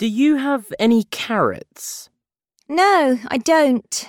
Do you have any carrots? No, I don't.